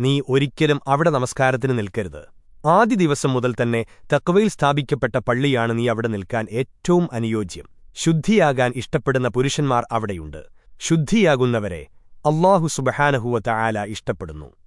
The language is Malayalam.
നീ ഒരിക്കലും അവിടെ നമസ്കാരത്തിന് നിൽക്കരുത്. ആദ്യ ദിവസം മുതൽ തന്നെ തക്വയിൽ സ്ഥാപിക്കപ്പെട്ട പള്ളിയാണ് നീ അവിടെ നിൽക്കാൻ ഏറ്റവും അനുയോജ്യം. ശുദ്ധിയാകാൻ ഇഷ്ടപ്പെടുന്ന പുരുഷന്മാർ അവിടെയുണ്ട്. ശുദ്ധിയാകുന്നവരെ അള്ളാഹു സുബഹാനഹുവ ആല ഇഷ്ടപ്പെടുന്നു.